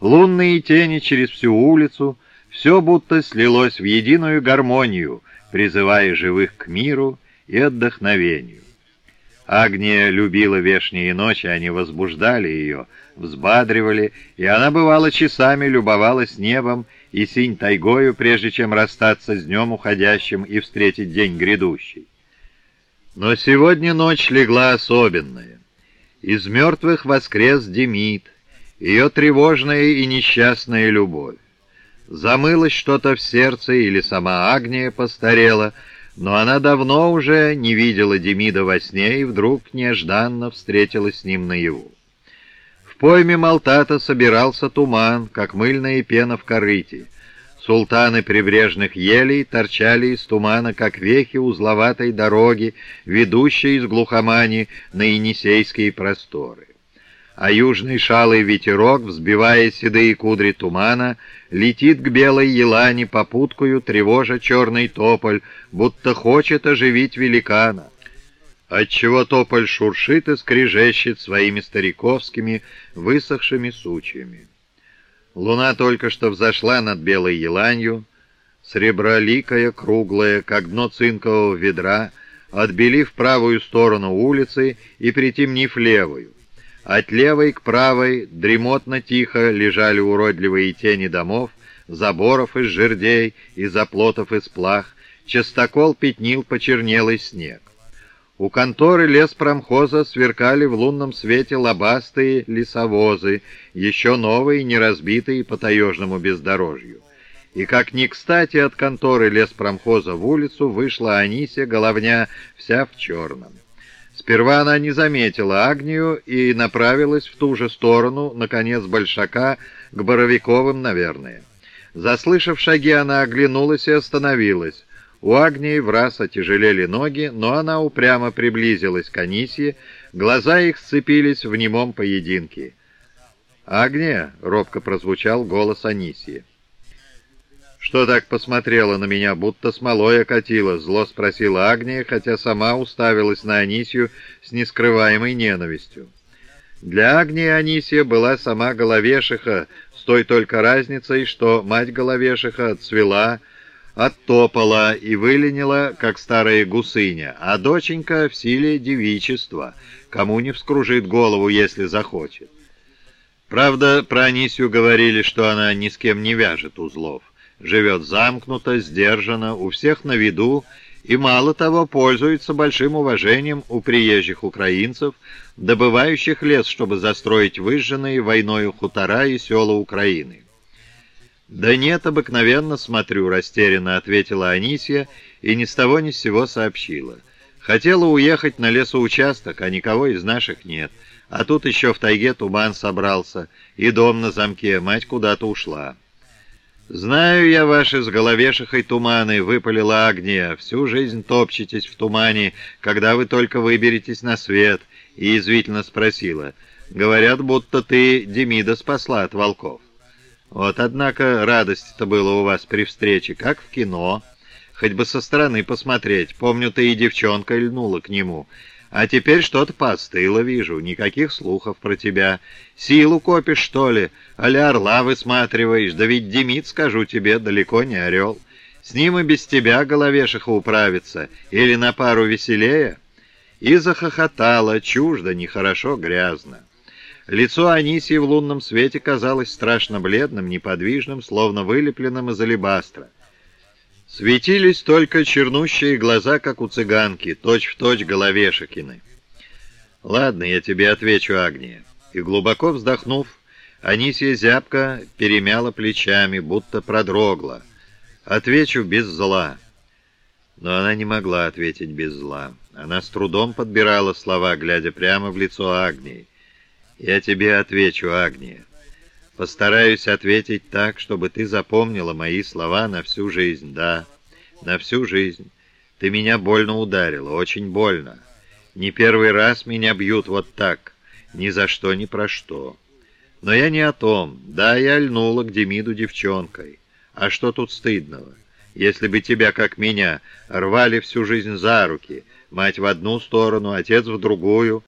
лунные тени через всю улицу, все будто слилось в единую гармонию, призывая живых к миру и отдохновению. Агния любила вешние ночи, они возбуждали ее, взбадривали, и она, бывало, часами любовалась небом и синь тайгою, прежде чем расстаться с днем уходящим и встретить день грядущий. Но сегодня ночь легла особенная. Из мертвых воскрес Демид, ее тревожная и несчастная любовь. Замылось что-то в сердце, или сама Агния постарела, но она давно уже не видела Демида во сне и вдруг нежданно встретилась с ним наяву. В пойме Малтата собирался туман, как мыльная пена в корыте. Султаны прибрежных елей торчали из тумана, как вехи узловатой дороги, ведущей из глухомани на Енисейские просторы а южный шалый ветерок, взбивая седые кудри тумана, летит к белой елане попуткую, тревожа черный тополь, будто хочет оживить великана. Отчего тополь шуршит и скрежещет своими стариковскими высохшими сучьями. Луна только что взошла над белой еланью, среброликая, круглая, как дно цинкового ведра, отбелив правую сторону улицы и притемнив левую. От левой к правой дремотно-тихо лежали уродливые тени домов, заборов из жердей и заплотов из плах, частокол пятнил почернелый снег. У конторы леспромхоза сверкали в лунном свете лобастые лесовозы, еще новые, не разбитые по таежному бездорожью. И как ни кстати от конторы леспромхоза в улицу вышла Анисия, головня вся в черном. Сперва она не заметила Агнию и направилась в ту же сторону, наконец, Большака, к Боровиковым, наверное. Заслышав шаги, она оглянулась и остановилась. У Агнии в раз отяжелели ноги, но она упрямо приблизилась к Анисье, глаза их сцепились в немом поединке. «Агния!» — робко прозвучал голос Анисии. «Что так посмотрела на меня, будто смолой окатила?» — зло спросила Агния, хотя сама уставилась на Анисию с нескрываемой ненавистью. Для Агнии Анисия была сама Головешиха, с той только разницей, что мать Головешиха отцвела, оттопала и выленила, как старая гусыня, а доченька в силе девичества, кому не вскружит голову, если захочет. Правда, про Анисию говорили, что она ни с кем не вяжет узлов живет замкнуто, сдержанно, у всех на виду и, мало того, пользуется большим уважением у приезжих украинцев, добывающих лес, чтобы застроить выжженные войною хутора и села Украины. «Да нет, обыкновенно смотрю», — растерянно ответила Анисия и ни с того ни с сего сообщила. «Хотела уехать на лесоучасток, а никого из наших нет. А тут еще в тайге туман собрался, и дом на замке, мать куда-то ушла». «Знаю я ваши с головешихой туманы», — выпалила Агния. «Всю жизнь топчетесь в тумане, когда вы только выберетесь на свет», — и язвительно спросила. «Говорят, будто ты Демида спасла от волков». «Вот, однако, радость-то было у вас при встрече, как в кино. Хоть бы со стороны посмотреть. Помню, ты и девчонка льнула к нему. А теперь что-то поостыло, вижу, никаких слухов про тебя. Силу копишь, что ли? Аля орла высматриваешь? Да ведь Демид, скажу тебе, далеко не орел. С ним и без тебя головешиха управится. Или на пару веселее?» И захохотала, чуждо, нехорошо, грязно. Лицо Анисии в лунном свете казалось страшно бледным, неподвижным, словно вылепленным из алебастра. Светились только чернущие глаза, как у цыганки, точь-в-точь точь головешекины. «Ладно, я тебе отвечу, Агния». И глубоко вздохнув, Анисия зябко перемяла плечами, будто продрогла. «Отвечу без зла». Но она не могла ответить без зла. Она с трудом подбирала слова, глядя прямо в лицо Агнии. «Я тебе отвечу, Агния. Постараюсь ответить так, чтобы ты запомнила мои слова на всю жизнь, да, на всю жизнь. Ты меня больно ударила, очень больно. Не первый раз меня бьют вот так, ни за что, ни про что. Но я не о том. Да, я льнула к Демиду девчонкой. А что тут стыдного? Если бы тебя, как меня, рвали всю жизнь за руки, мать в одну сторону, отец в другую,